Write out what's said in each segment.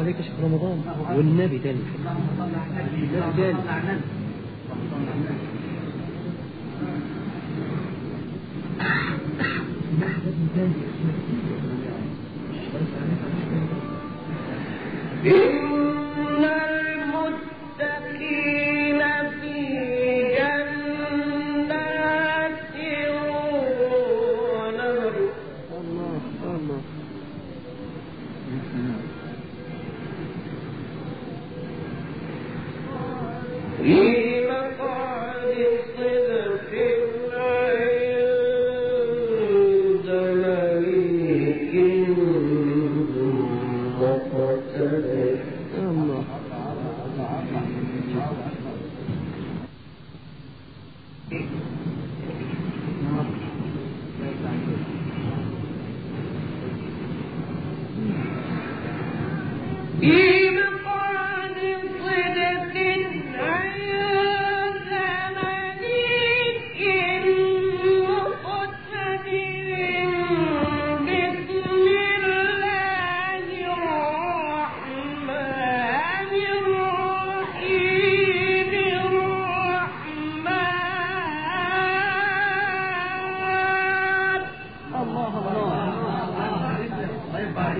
عليك شيخ رمضان والنبي تاني. والنبي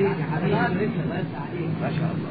تاریخ کا شاپ